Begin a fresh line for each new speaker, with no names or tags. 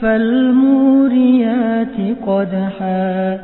فَالْمُورِيَاتِ قَدْحًا